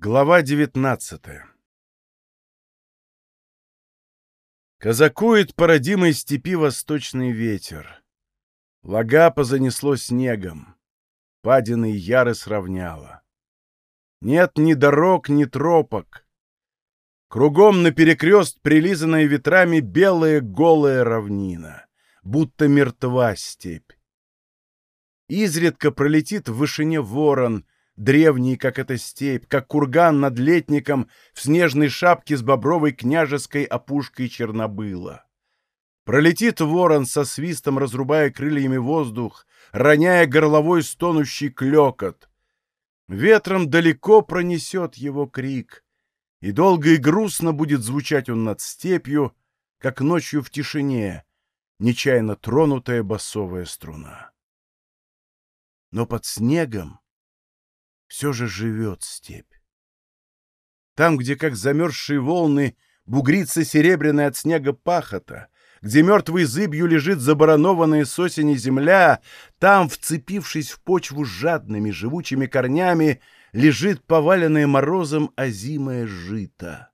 Глава 19 Казакует по родимой степи восточный ветер. Лагапа занесло снегом. Падины яры сравняло. Нет ни дорог, ни тропок. Кругом наперекрест, прилизанная ветрами, белая голая равнина, будто мертва степь. Изредка пролетит в вышине ворон — древний, как эта степь, как курган над летником в снежной шапке с бобровой княжеской опушкой Чернобыла. Пролетит ворон со свистом, разрубая крыльями воздух, роняя горловой стонущий клекот. Ветром далеко пронесет его крик, и долго и грустно будет звучать он над степью, как ночью в тишине, нечаянно тронутая басовая струна. Но под снегом все же живет степь. Там, где, как замерзшие волны, бугрится серебряная от снега пахота, где мертвой зыбью лежит забаранованная с осени земля, там, вцепившись в почву жадными живучими корнями, лежит поваленное морозом озимое жито.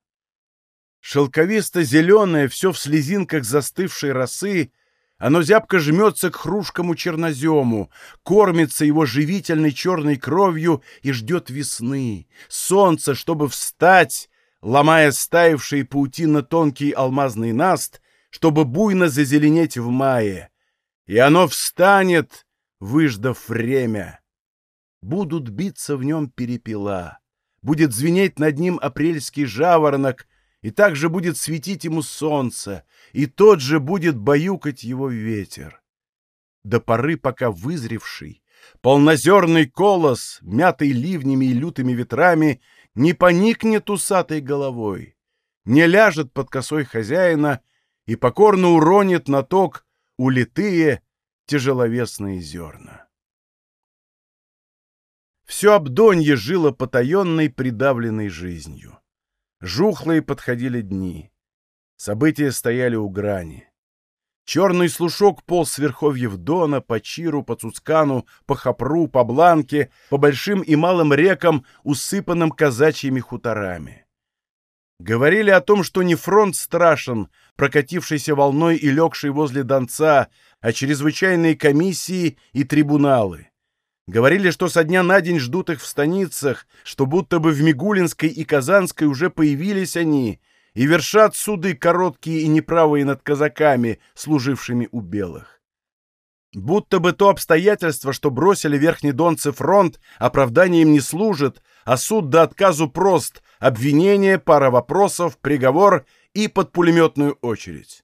Шелковисто-зеленое, все в слезинках застывшей росы — оно зябко жмется к хрушкому чернозему, кормится его живительной черной кровью и ждет весны, солнца, чтобы встать, ломая стаившие паутина тонкий алмазный наст, чтобы буйно зазеленеть в мае. И оно встанет, выждав время. Будут биться в нем перепела, будет звенеть над ним апрельский жаворонок, и также будет светить ему солнце, и тот же будет баюкать его ветер. До поры, пока вызревший, полнозерный колос, мятый ливнями и лютыми ветрами, не поникнет усатой головой, не ляжет под косой хозяина и покорно уронит на ток улитые тяжеловесные зерна. Все обдонье жило потаенной, придавленной жизнью. Жухлые подходили дни. События стояли у грани. Черный слушок полз с верховьев Дона, по Чиру, по Цуцкану, по Хапру, по Бланке, по большим и малым рекам, усыпанным казачьими хуторами. Говорили о том, что не фронт страшен, прокатившийся волной и легший возле Донца, а чрезвычайные комиссии и трибуналы. Говорили, что со дня на день ждут их в станицах, что будто бы в Мигулинской и Казанской уже появились они — и вершат суды короткие и неправые над казаками, служившими у белых. Будто бы то обстоятельство, что бросили верхнедонцы фронт, оправданием не служит, а суд до отказу прост, обвинение, пара вопросов, приговор и под пулеметную очередь.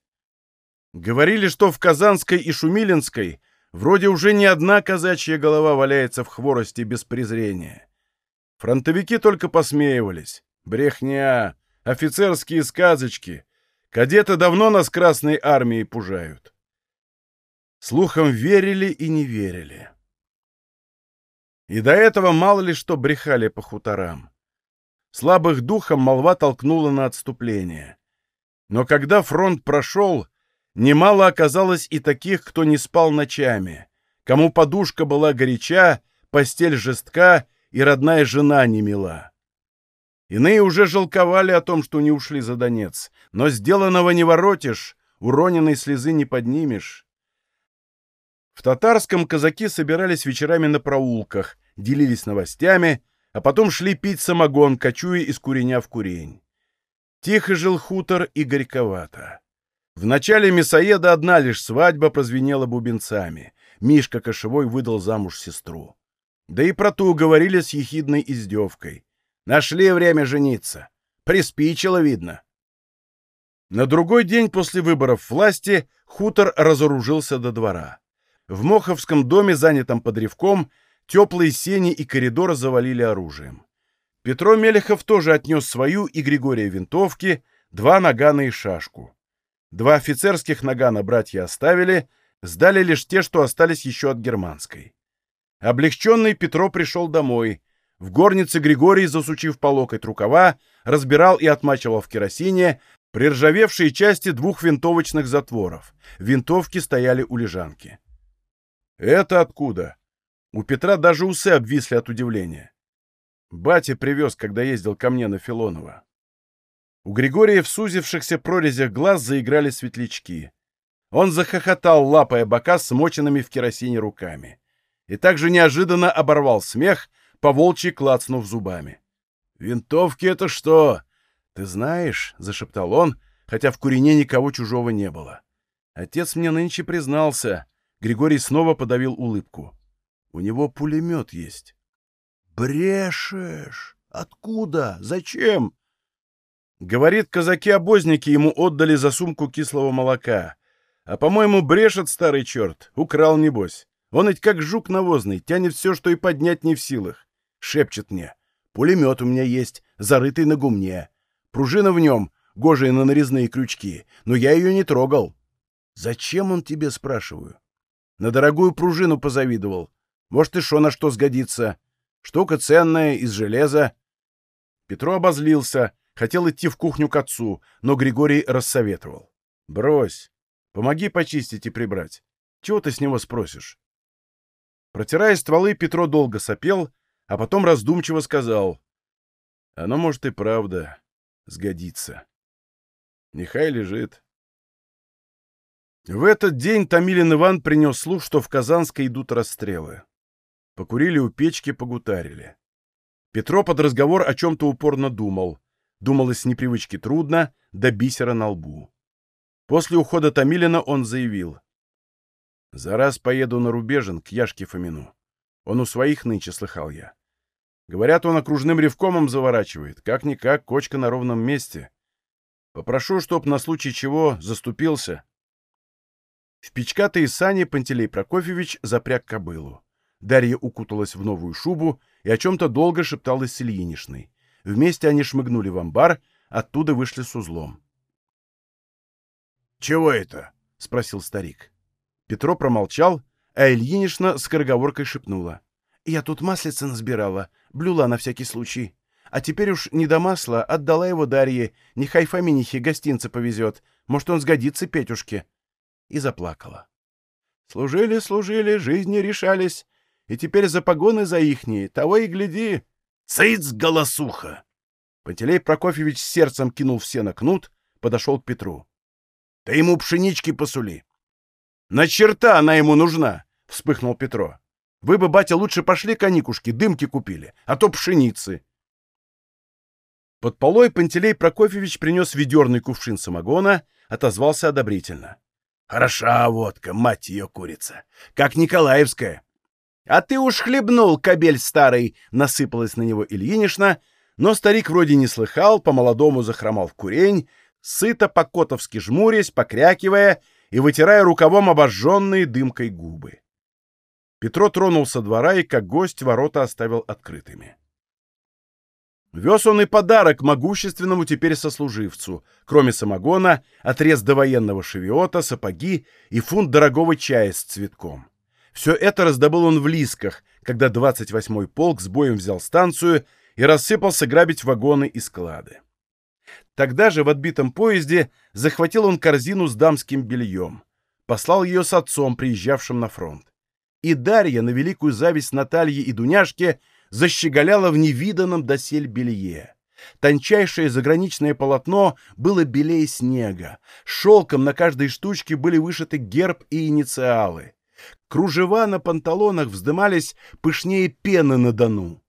Говорили, что в Казанской и Шумилинской вроде уже не одна казачья голова валяется в хворости без презрения. Фронтовики только посмеивались. Брехня! офицерские сказочки. Кадеты давно нас Красной Армией пужают. Слухам верили и не верили. И до этого мало ли что брехали по хуторам. Слабых духом молва толкнула на отступление. Но когда фронт прошел, немало оказалось и таких, кто не спал ночами, кому подушка была горяча, постель жестка и родная жена не мила. Иные уже жалковали о том, что не ушли за Донец, но сделанного не воротишь, уроненной слезы не поднимешь. В татарском казаки собирались вечерами на проулках, делились новостями, а потом шли пить самогон, кочуя из куреня в курень. Тихо жил хутор и горьковато. В начале мясоеда одна лишь свадьба прозвенела бубенцами. Мишка Кошевой выдал замуж сестру. Да и про ту говорили с ехидной издевкой. Нашли время жениться. Приспичило, видно. На другой день после выборов власти хутор разоружился до двора. В Моховском доме, занятом под ревком, теплые сени и коридор завалили оружием. Петро Мелехов тоже отнес свою и Григория винтовки, два нагана и шашку. Два офицерских нагана братья оставили, сдали лишь те, что остались еще от германской. Облегченный Петро пришел домой, в горнице Григорий, засучив по локоть рукава, разбирал и отмачивал в керосине приржавевшие части двух винтовочных затворов. Винтовки стояли у лежанки. «Это откуда?» У Петра даже усы обвисли от удивления. Батя привез, когда ездил ко мне на Филонова. У Григория в сузившихся прорезях глаз заиграли светлячки. Он захохотал, лапая бока смоченными в керосине руками. И также неожиданно оборвал смех, поволчьи клацнув зубами. «Винтовки — это что?» «Ты знаешь», — зашептал он, хотя в курине никого чужого не было. «Отец мне нынче признался». Григорий снова подавил улыбку. «У него пулемет есть». «Брешешь! Откуда? Зачем?» Говорит, казаки-обозники ему отдали за сумку кислого молока. А, по-моему, брешет старый черт. Украл, небось. Он ведь как жук навозный, тянет все, что и поднять не в силах. Шепчет мне. Пулемет у меня есть, зарытый на гумне. Пружина в нем, гожая на нарезные крючки, но я ее не трогал. Зачем он тебе, спрашиваю? На дорогую пружину позавидовал. Может, и шо на что сгодится. Штука ценная, из железа. Петро обозлился, хотел идти в кухню к отцу, но Григорий рассоветовал. Брось, помоги почистить и прибрать. Чего ты с него спросишь? Протирая стволы, Петро долго сопел, а потом раздумчиво сказал. Оно, может, и правда сгодится. Нехай лежит. В этот день Томилин Иван принес слух, что в Казанской идут расстрелы. Покурили у печки, погутарили. Петро под разговор о чем-то упорно думал. Думалось с непривычки трудно, до бисера на лбу. После ухода Томилина он заявил. «За раз поеду на Рубежин к Яшке Фомину. Он у своих нынче слыхал я. Говорят, он окружным ревкомом заворачивает. Как-никак, кочка на ровном месте. Попрошу, чтоб на случай чего заступился». В печкатые сани Пантелей Прокофьевич запряг кобылу. Дарья укуталась в новую шубу и о чем-то долго шепталась с Ильинишной. Вместе они шмыгнули в амбар, оттуда вышли с узлом. «Чего это?» — спросил старик. Петро промолчал, а Ильинишна с скороговоркой шепнула. «Я тут маслица насбирала, блюла на всякий случай. А теперь уж не до масла, отдала его Дарье, нехай Фоминихе гостинца повезет, может, он сгодится Петюшке». И заплакала. «Служили, служили, жизни решались, и теперь за погоны за ихние, того и гляди. Цыц, голосуха! Пантелей Прокофьевич сердцем кинул все на кнут, подошел к Петру. — Ты ему пшенички посули. — На черта она ему нужна! — вспыхнул Петро. — Вы бы, батя, лучше пошли коникушки, дымки купили, а то пшеницы. Под полой Пантелей Прокофьевич принес ведерный кувшин самогона, отозвался одобрительно. — Хороша водка, мать ее курица, как Николаевская. «А ты уж хлебнул, кобель старый!» — насыпалась на него Ильинишна, но старик вроде не слыхал, по-молодому захромал в курень, сыто по-котовски жмурясь, покрякивая и вытирая рукавом обожженные дымкой губы. Петро тронулся двора и, как гость, ворота оставил открытыми. Вез он и подарок могущественному теперь сослуживцу, кроме самогона, отрез довоенного шевиота, сапоги и фунт дорогого чая с цветком. Все это раздобыл он в Лисках, когда 28-й полк с боем взял станцию и рассыпался грабить вагоны и склады. Тогда же в отбитом поезде захватил он корзину с дамским бельем, послал ее с отцом, приезжавшим на фронт. И Дарья, на великую зависть Натальи и Дуняшке, защеголяла в невиданном досель белье. Тончайшее заграничное полотно было белее снега. Шелком на каждой штучке были вышиты герб и инициалы. Кружева на панталонах вздымались пышнее пены на дону.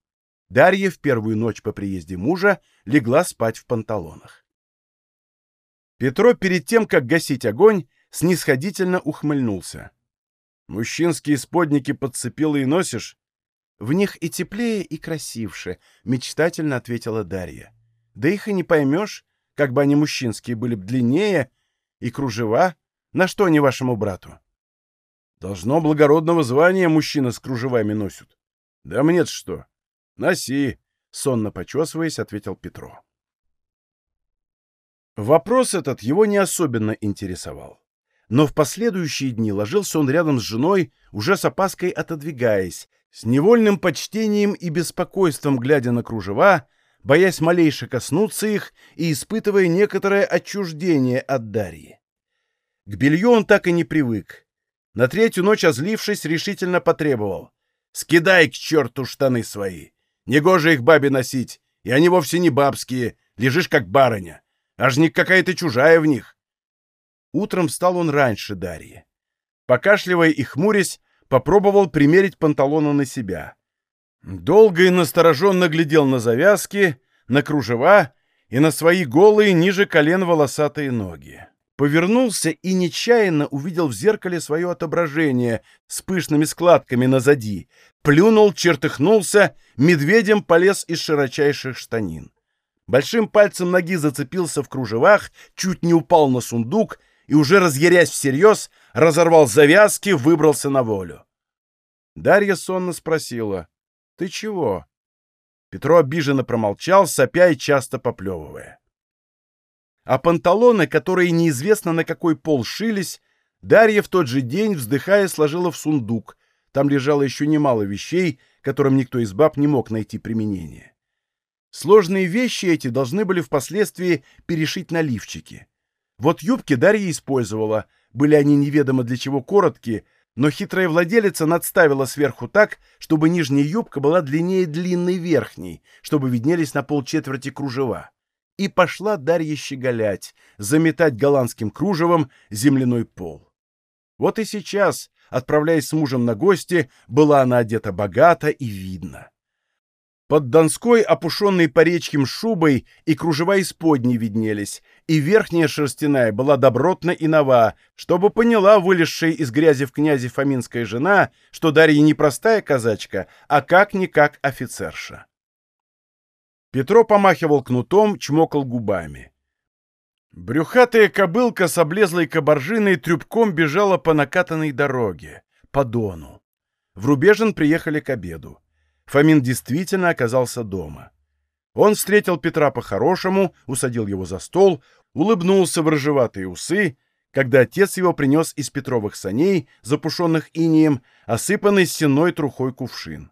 Дарья в первую ночь по приезде мужа легла спать в панталонах. Петро перед тем, как гасить огонь, снисходительно ухмыльнулся. «Мужчинские сподники подцепила и носишь?» «В них и теплее, и красивше», — мечтательно ответила Дарья. «Да их и не поймешь, как бы они мужчинские были б длиннее, и кружева. На что они вашему брату?» Должно благородного звания мужчина с кружевами носят. Да мне-то что? Носи, сонно почесываясь, ответил Петро. Вопрос этот его не особенно интересовал. Но в последующие дни ложился он рядом с женой, уже с опаской отодвигаясь, с невольным почтением и беспокойством глядя на кружева, боясь малейше коснуться их и испытывая некоторое отчуждение от Дарьи. К белью он так и не привык, на третью ночь озлившись, решительно потребовал. «Скидай к черту штаны свои! Негоже их бабе носить, и они вовсе не бабские, лежишь как барыня. Аж не какая-то чужая в них. Утром встал он раньше Дарьи. Покашливая и хмурясь, попробовал примерить панталоны на себя. Долго и настороженно глядел на завязки, на кружева и на свои голые ниже колен волосатые ноги. Повернулся и нечаянно увидел в зеркале свое отображение с пышными складками назади, плюнул, чертыхнулся, медведем полез из широчайших штанин. Большим пальцем ноги зацепился в кружевах, чуть не упал на сундук и, уже разъярясь всерьез, разорвал завязки, выбрался на волю. Дарья сонно спросила, «Ты чего?» Петро обиженно промолчал, сопя и часто поплевывая. А панталоны, которые неизвестно на какой пол шились, Дарья в тот же день, вздыхая, сложила в сундук. Там лежало еще немало вещей, которым никто из баб не мог найти применение. Сложные вещи эти должны были впоследствии перешить на лифчики. Вот юбки Дарья использовала, были они неведомо для чего короткие, но хитрая владелица надставила сверху так, чтобы нижняя юбка была длиннее длинной верхней, чтобы виднелись на полчетверти кружева. И пошла Дарья щеголять, заметать голландским кружевом земляной пол. Вот и сейчас, отправляясь с мужем на гости, была она одета богато и видно. Под Донской, опушенной поречьим шубой, и кружева исподней виднелись, и верхняя шерстяная была добротна и нова, чтобы поняла вылезшая из грязи в князе фоминская жена, что Дарья не простая казачка, а как-никак офицерша. Петро помахивал кнутом, чмокал губами. Брюхатая кобылка с облезлой кабаржиной трюбком бежала по накатанной дороге, по дону. В Рубежин приехали к обеду. Фомин действительно оказался дома. Он встретил Петра по-хорошему, усадил его за стол, улыбнулся в рыжеватые усы, когда отец его принес из Петровых саней, запушенных инием, осыпанный сеной трухой кувшин. —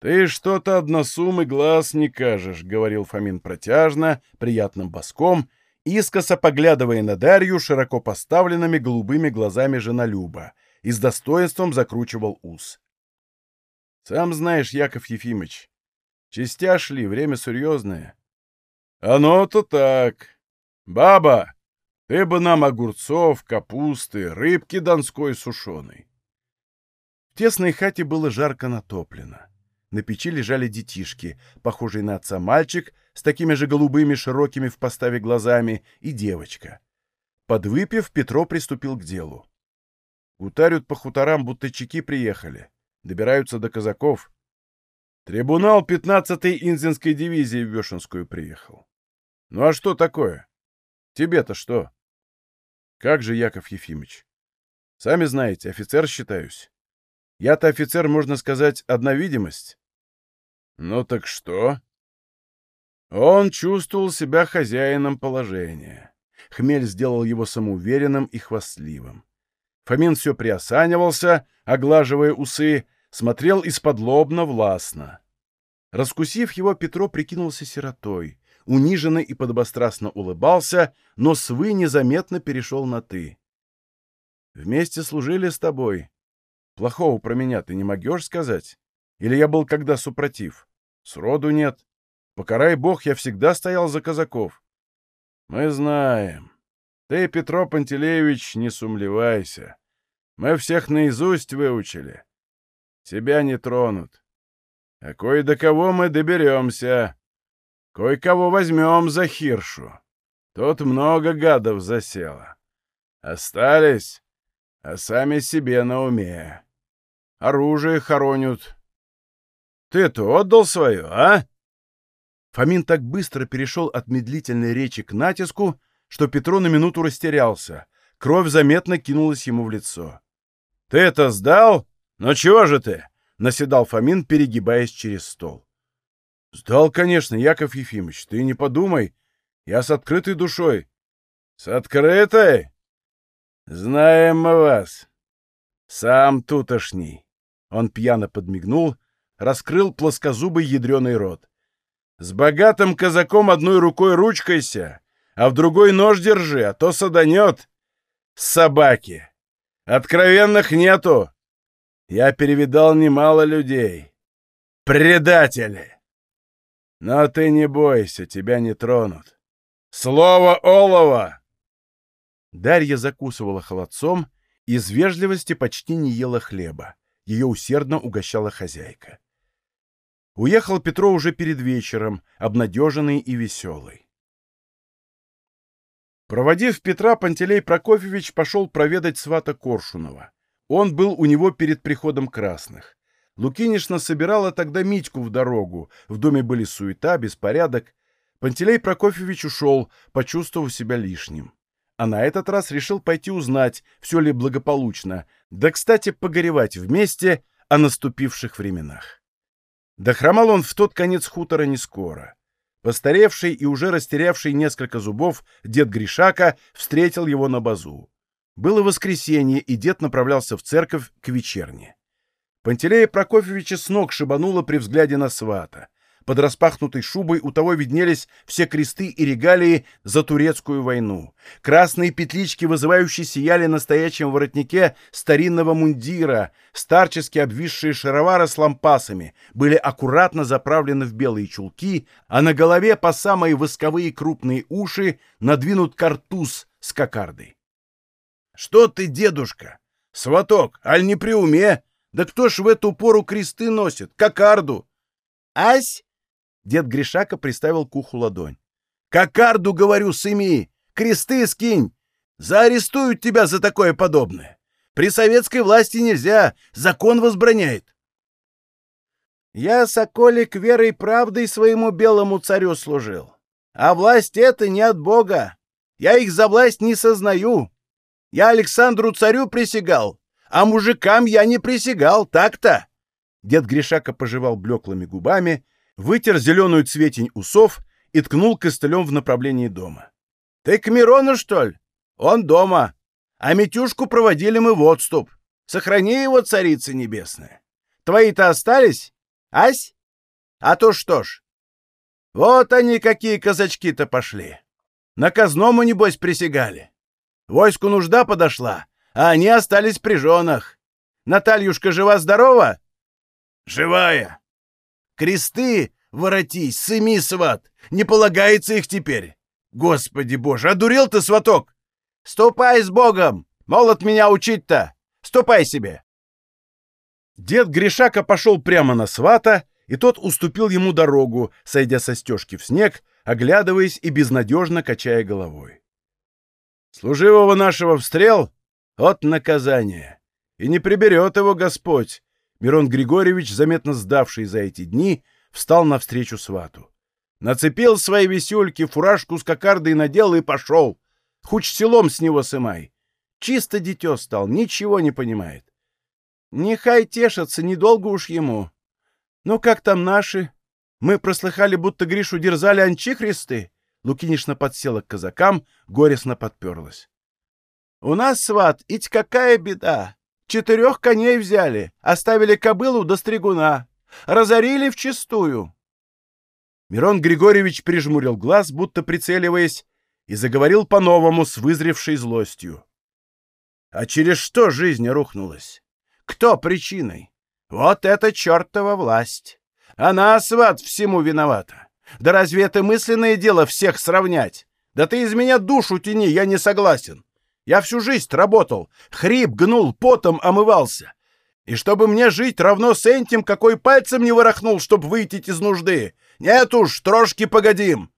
Ты что-то односумый глаз не кажешь, — говорил Фомин протяжно, приятным боском, искоса поглядывая на Дарью широко поставленными голубыми глазами женолюба, и с достоинством закручивал ус. Сам знаешь, Яков Ефимыч, частя шли, время серьезное. Оно-то так. Баба, ты бы нам огурцов, капусты, рыбки донской сушеной. В тесной хате было жарко натоплено. На печи лежали детишки, похожий на отца мальчик с такими же голубыми широкими в поставе глазами и девочка. Подвыпив, Петро приступил к делу. Гутарют по хуторам, будто чеки приехали добираются до казаков. Трибунал 15-й Инзинской дивизии в Вешенскую приехал. Ну а что такое? Тебе-то что? Как же, Яков Ефимович? Сами знаете, офицер считаюсь. Я-то офицер, можно сказать, одна видимость. Ну так что? Он чувствовал себя хозяином положения. Хмель сделал его самоуверенным и хвастливым. Фомин все приосанивался, оглаживая усы, смотрел из-под лобно властно. Раскусив его, Петро прикинулся сиротой, униженно и подобострастно улыбался, но свы незаметно перешел на «ты». «Вместе служили с тобой. Плохого про меня ты не могешь сказать? Или я был когда супротив? Сроду нет. Покарай бог, я всегда стоял за казаков». «Мы знаем. Ты, Петро Пантелеевич, не сумлевайся. Мы всех наизусть выучили. Тебя не тронут. А кое до кого мы доберемся. Кое-кого возьмем за хиршу. Тут много гадов засело. Остались, а сами себе на уме. Оружие хоронят. Ты-то отдал свое, а? Фомин так быстро перешел от медлительной речи к натиску, что Петро на минуту растерялся. Кровь заметно кинулась ему в лицо. «Ты это сдал? Ну чего же ты?» — наседал Фомин, перегибаясь через стол. «Сдал, конечно, Яков Ефимович, ты не подумай. Я с открытой душой». «С открытой? Знаем мы вас. Сам тутошний». Он пьяно подмигнул, раскрыл плоскозубый ядреный рот. «С богатым казаком одной рукой ручкайся, а в другой нож держи, а то саданет. Собаки!» Откровенных нету. Я перевидал немало людей. Предатели! Но ты не бойся, тебя не тронут. Слово олова!» Дарья закусывала холодцом, из вежливости почти не ела хлеба. Ее усердно угощала хозяйка. Уехал Петро уже перед вечером, обнадеженный и веселый. Проводив Петра, Пантелей Прокофьевич пошел проведать свата Коршунова. Он был у него перед приходом красных. Лукинишна собирала тогда Митьку в дорогу. В доме были суета, беспорядок. Пантелей Прокофьевич ушел, почувствовав себя лишним. А на этот раз решил пойти узнать, все ли благополучно, да, кстати, погоревать вместе о наступивших временах. Дохромал он в тот конец хутора не скоро. Постаревший и уже растерявший несколько зубов дед Гришака встретил его на базу. Было воскресенье, и дед направлялся в церковь к вечерне. Пантелея Прокофьевича с ног шибануло при взгляде на свата. Под распахнутой шубой у того виднелись все кресты и регалии за турецкую войну. Красные петлички, вызывающие сияли на стоячем воротнике старинного мундира, старчески обвисшие шаровары с лампасами, были аккуратно заправлены в белые чулки, а на голове по самые восковые крупные уши надвинут картуз с кокардой. — Что ты, дедушка? Сваток, аль не при уме? Да кто ж в эту пору кресты носит? Кокарду! — Ась! Дед Гришака приставил к уху ладонь. «Кокарду, говорю, сыми! Кресты скинь! Заарестуют тебя за такое подобное! При советской власти нельзя, закон возбраняет!» «Я, соколик, верой и правдой своему белому царю служил. А власть это не от Бога. Я их за власть не сознаю. Я Александру царю присягал, а мужикам я не присягал, так-то!» Дед Гришака пожевал блеклыми губами вытер зеленую цветень усов и ткнул костылем в направлении дома. — Ты к Мирону, что ли? Он дома. А Митюшку проводили мы в отступ. Сохрани его, царица небесная. Твои-то остались? Ась? А то что ж. Вот они, какие казачки-то пошли. На казному, небось, присягали. Войску нужда подошла, а они остались при женах. Натальюшка жива-здорова? — Живая. Кресты, воротись, сыми, сват! Не полагается их теперь! Господи боже, одурел ты, сваток! Ступай с Богом! Молот меня учить-то! Ступай себе!» Дед Гришака пошел прямо на свата, и тот уступил ему дорогу, сойдя со стежки в снег, оглядываясь и безнадежно качая головой. «Служивого нашего встрел — от наказания, и не приберет его Господь, Мирон Григорьевич, заметно сдавший за эти дни, встал навстречу свату. Нацепил свои висюльки, фуражку с кокардой надел и пошел. Хуч селом с него сымай. Чисто дитё стал, ничего не понимает. Нехай тешатся, недолго уж ему. Ну как там наши? Мы прослыхали, будто Гришу дерзали анчихристы. Лукинишна подсела к казакам, горестно подперлась. — У нас, сват, ить какая беда! Четырех коней взяли, оставили кобылу до стригуна. Разорили вчистую. Мирон Григорьевич прижмурил глаз, будто прицеливаясь, и заговорил по-новому с вызревшей злостью. А через что жизнь рухнулась? Кто причиной? Вот это чертова власть! Она, сват, всему виновата. Да разве это мысленное дело всех сравнять? Да ты из меня душу тяни, я не согласен. Я всю жизнь работал, хрип гнул, потом омывался. И чтобы мне жить равно с этим, какой пальцем не ворохнул, чтобы выйти из нужды. Нет уж, трошки погодим.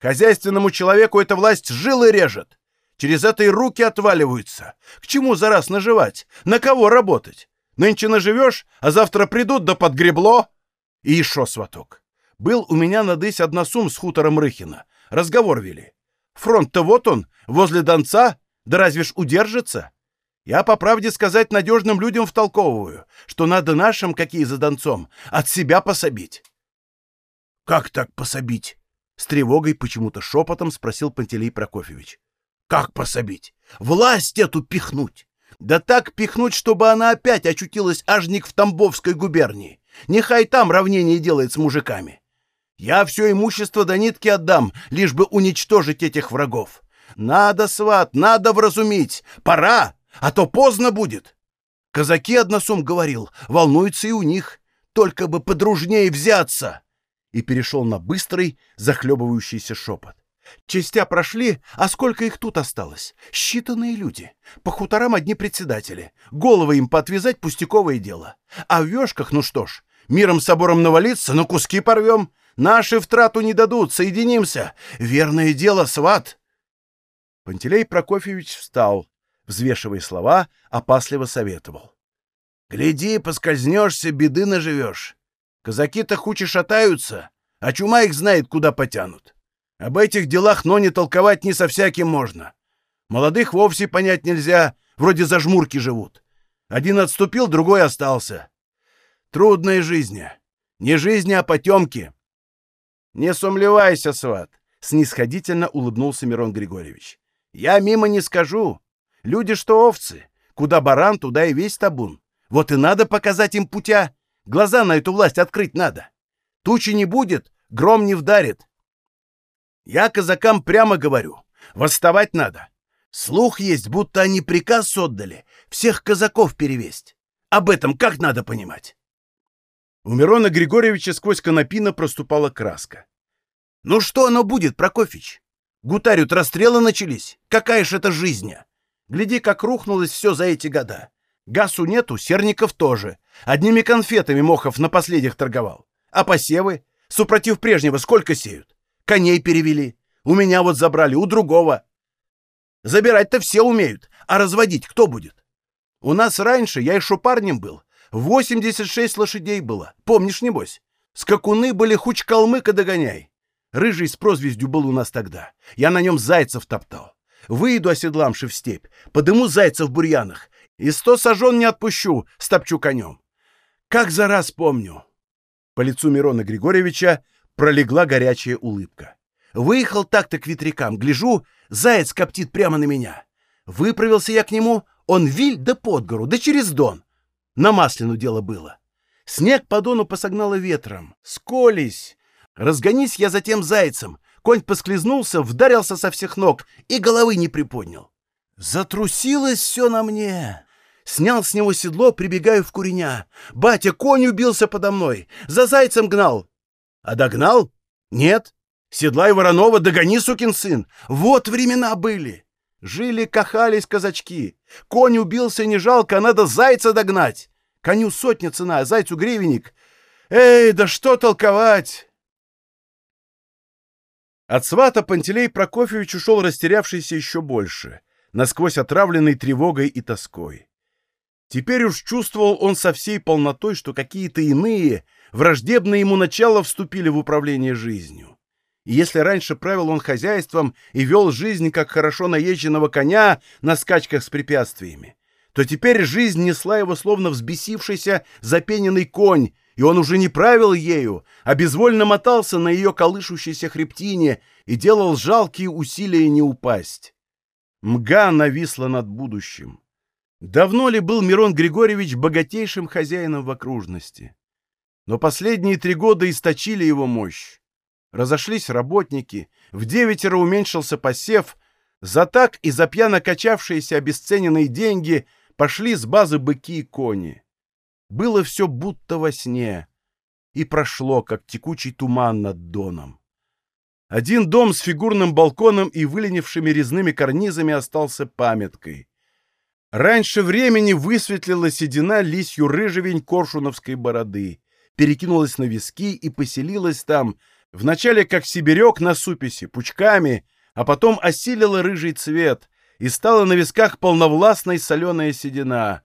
Хозяйственному человеку эта власть жилы режет. Через это и руки отваливаются. К чему за раз наживать? На кого работать? Нынче наживешь, а завтра придут да подгребло. И еще сваток. Был у меня на дысь односум с хутором Рыхина. Разговор вели. Фронт-то вот он, возле Донца, да разве ж удержится? Я, по правде сказать, надежным людям втолковываю, что надо нашим, какие за донцом, от себя пособить. — Как так пособить? — с тревогой почему-то шепотом спросил Пантелей Прокофьевич. — Как пособить? Власть эту пихнуть! Да так пихнуть, чтобы она опять очутилась ажник в Тамбовской губернии. Нехай там равнение делает с мужиками. Я все имущество до нитки отдам, лишь бы уничтожить этих врагов. Надо, сват, надо вразумить. Пора, а то поздно будет. Казаки односум говорил, волнуются и у них. только бы подружнее взяться!» И перешел на быстрый, захлебывающийся шепот. Частя прошли, а сколько их тут осталось? Считанные люди. По хуторам одни председатели. Головы им подвязать пустяковое дело. А в вешках, ну что ж, миром собором навалиться, на куски порвем. Наши в трату не дадут, соединимся. Верное дело, сват. Пантелей Прокофьевич встал, взвешивая слова, опасливо советовал. Гляди, поскользнешься, беды наживешь. Казаки-то хуче шатаются, а чума их знает, куда потянут. Об этих делах, но не толковать не со всяким можно. Молодых вовсе понять нельзя, вроде зажмурки живут. Один отступил, другой остался. Трудная жизнь. Не жизнь, а потемки. Не сумлевайся, сват, — снисходительно улыбнулся Мирон Григорьевич. Я мимо не скажу. Люди что овцы. Куда баран, туда и весь табун. Вот и надо показать им путя. Глаза на эту власть открыть надо. Тучи не будет, гром не вдарит. Я казакам прямо говорю, восставать надо. Слух есть, будто они приказ отдали всех казаков перевесть. Об этом как надо понимать? У Мирона Григорьевича сквозь конопина проступала краска. «Ну что оно будет, Прокофьич? Гутарют расстрелы начались. Какая ж это жизнь? Гляди, как рухнулось все за эти года. Гасу нету, серников тоже. Одними конфетами Мохов на последних торговал. А посевы? Супротив прежнего сколько сеют? Коней перевели. У меня вот забрали, у другого. Забирать-то все умеют, а разводить кто будет? У нас раньше, я еще парнем был, 86 лошадей было. Помнишь, небось? Скакуны были хуч калмыка догоняй. Рыжий с прозвездью был у нас тогда. Я на нем зайцев топтал. Выйду оседламши в степь, подыму зайцев в бурьянах. И сто сажен не отпущу, стопчу конем. Как за раз помню. По лицу Мирона Григорьевича пролегла горячая улыбка. Выехал так-то к ветрякам, гляжу, заяц коптит прямо на меня. Выправился я к нему, он виль да под гору, да через дон. На Маслину дело было. Снег по дону посогнало ветром. Сколись! Разгонись я за тем зайцем. Конь поскользнулся, вдарился со всех ног и головы не приподнял. Затрусилось все на мне. Снял с него седло, прибегаю в куреня. Батя, конь убился подо мной. За зайцем гнал. А догнал? Нет. Седлай Воронова, догони, сукин сын. Вот времена были. Жили, кахались казачки. Конь убился, не жалко, а надо зайца догнать. Коню сотня цена, а зайцу гривенник. Эй, да что толковать? От свата Пантелей Прокофьевич ушел растерявшийся еще больше, насквозь отравленный тревогой и тоской. Теперь уж чувствовал он со всей полнотой, что какие-то иные, враждебные ему начала вступили в управление жизнью. И если раньше правил он хозяйством и вел жизнь, как хорошо наезженного коня на скачках с препятствиями, то теперь жизнь несла его словно взбесившийся запененный конь, и он уже не правил ею, а безвольно мотался на ее колышущейся хребтине и делал жалкие усилия не упасть. Мга нависла над будущим. Давно ли был Мирон Григорьевич богатейшим хозяином в окружности? Но последние три года источили его мощь. Разошлись работники, в девятеро уменьшился посев, за так и за пьяно качавшиеся обесцененные деньги пошли с базы быки и кони. Было все будто во сне, и прошло, как текучий туман над доном. Один дом с фигурным балконом и выленившими резными карнизами остался памяткой. Раньше времени высветлила седина лисью рыжевень коршуновской бороды, перекинулась на виски и поселилась там, Вначале как сибирек на суписи, пучками, а потом осилила рыжий цвет и стала на висках полновластной соленая седина,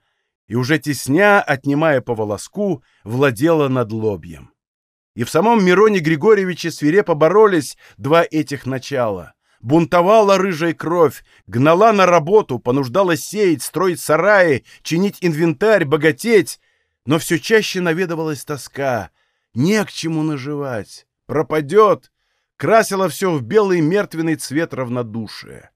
и уже тесня, отнимая по волоску, владела над лобьем. И в самом Мироне Григорьевиче свирепо боролись два этих начала. Бунтовала рыжая кровь, гнала на работу, понуждала сеять, строить сараи, чинить инвентарь, богатеть, но все чаще наведывалась тоска, не к чему наживать пропадет, красила все в белый мертвенный цвет равнодушия.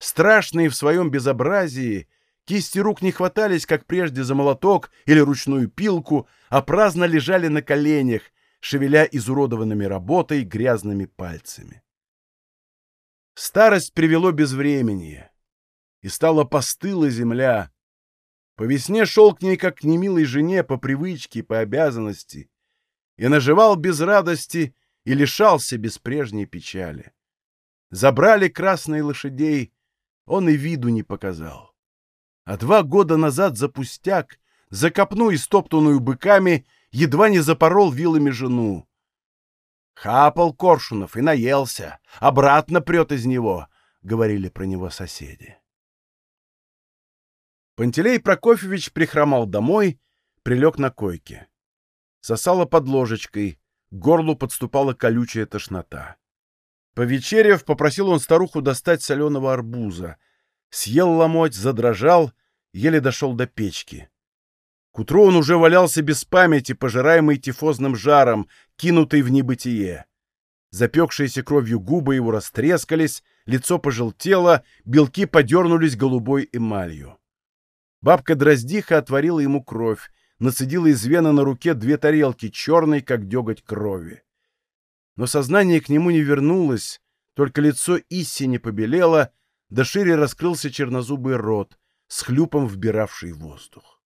Страшные в своем безобразии, кисти рук не хватались, как прежде, за молоток или ручную пилку, а праздно лежали на коленях, шевеля изуродованными работой грязными пальцами. Старость привело безвременье, и стала постыла земля, По весне шел к ней как к немилой жене по привычке, по обязанности, и наживал без радости и лишался без прежней печали. Забрали красные лошадей, он и виду не показал. А два года назад за пустяк, за копну, истоптанную быками, едва не запорол вилами жену. Хапал Коршунов и наелся, обратно прет из него, — говорили про него соседи. Пантелей Прокофьевич прихромал домой, прилег на койке. Сосала под ложечкой, к горлу подступала колючая тошнота. Повечерев, попросил он старуху достать соленого арбуза. Съел ломоть, задрожал, еле дошел до печки. К утру он уже валялся без памяти, пожираемый тифозным жаром, кинутый в небытие. Запекшиеся кровью губы его растрескались, лицо пожелтело, белки подернулись голубой эмалью. Бабка-дроздиха отворила ему кровь, нацедила из вены на руке две тарелки, черной, как деготь крови. Но сознание к нему не вернулось, только лицо истине побелело, да шире раскрылся чернозубый рот, с хлюпом вбиравший воздух.